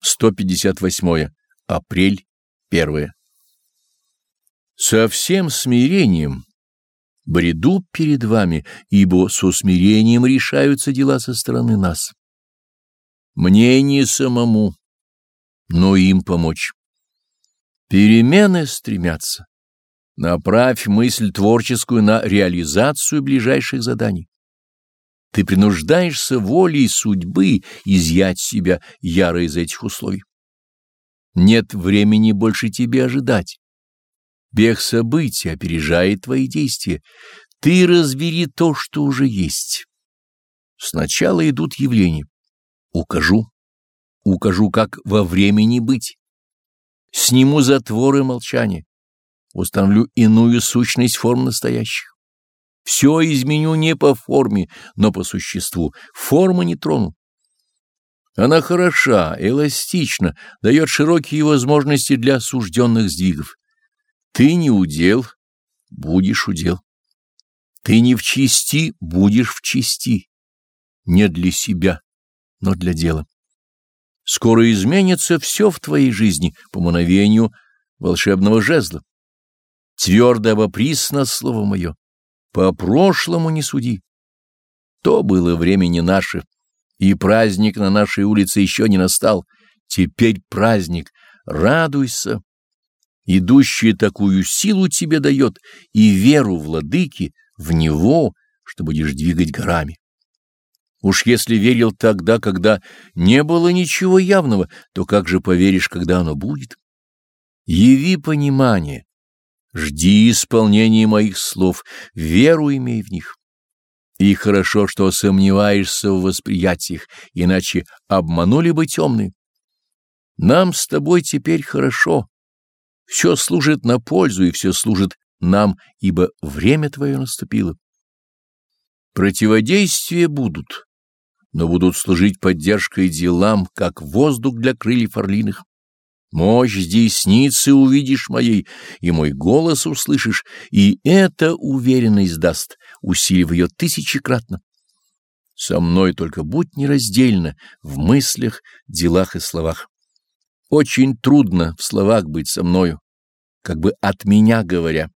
158. Апрель 1. Со всем смирением бреду перед вами, ибо со смирением решаются дела со стороны нас. Мне не самому, но им помочь. Перемены стремятся. Направь мысль творческую на реализацию ближайших заданий. Ты принуждаешься волей судьбы изъять себя яро из этих условий. Нет времени больше тебе ожидать. Бег событий опережает твои действия. Ты разбери то, что уже есть. Сначала идут явления. Укажу. Укажу, как во времени быть. Сниму затворы молчания. Установлю иную сущность форм настоящих. Все изменю не по форме, но по существу. Форма не трону. Она хороша, эластична, дает широкие возможности для осужденных сдвигов. Ты не удел, будешь удел. Ты не в чести, будешь в чести. Не для себя, но для дела. Скоро изменится все в твоей жизни по мановению волшебного жезла. Твердо обопрись на слово мое. По прошлому не суди. То было время не наше, и праздник на нашей улице еще не настал. Теперь праздник. Радуйся. Идущий такую силу тебе дает и веру владыки в него, что будешь двигать горами. Уж если верил тогда, когда не было ничего явного, то как же поверишь, когда оно будет? Яви понимание, Жди исполнения моих слов, веру имей в них. И хорошо, что сомневаешься в восприятиях, иначе обманули бы темные. Нам с тобой теперь хорошо. Все служит на пользу, и все служит нам, ибо время твое наступило. Противодействия будут, но будут служить поддержкой делам, как воздух для крыльев орлиных. Мощь десницы увидишь моей, и мой голос услышишь, и эта уверенность даст, усилив ее тысячекратно. Со мной только будь нераздельно в мыслях, делах и словах. Очень трудно в словах быть со мною, как бы от меня говоря,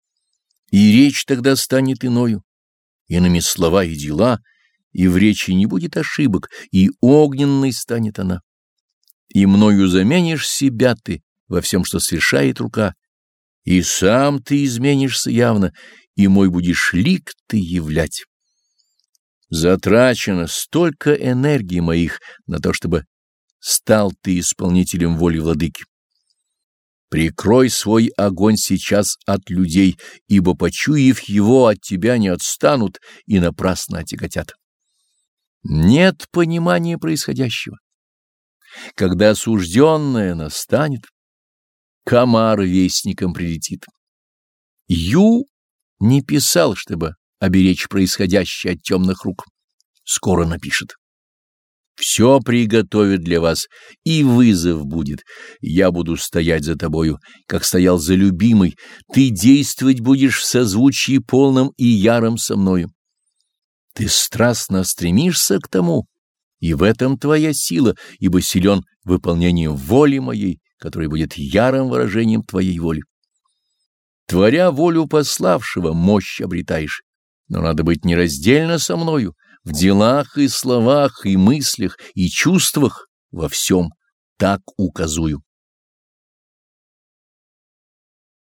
и речь тогда станет иною. Иными слова и дела, и в речи не будет ошибок, и огненной станет она и мною заменишь себя ты во всем, что совершает рука, и сам ты изменишься явно, и мой будешь лик ты являть. Затрачено столько энергии моих на то, чтобы стал ты исполнителем воли владыки. Прикрой свой огонь сейчас от людей, ибо, почуяв его, от тебя не отстанут и напрасно отяготят. Нет понимания происходящего. Когда осужденное настанет, комар вестником прилетит. Ю не писал, чтобы оберечь происходящее от темных рук. Скоро напишет. Все приготовит для вас, и вызов будет. Я буду стоять за тобою, как стоял за любимой. Ты действовать будешь в созвучии полном и яром со мною. Ты страстно стремишься к тому, и в этом твоя сила, ибо силен выполнением воли моей, которая будет ярым выражением твоей воли. Творя волю пославшего, мощь обретаешь, но надо быть нераздельно со мною, в делах и словах, и мыслях, и чувствах, во всем, так указую.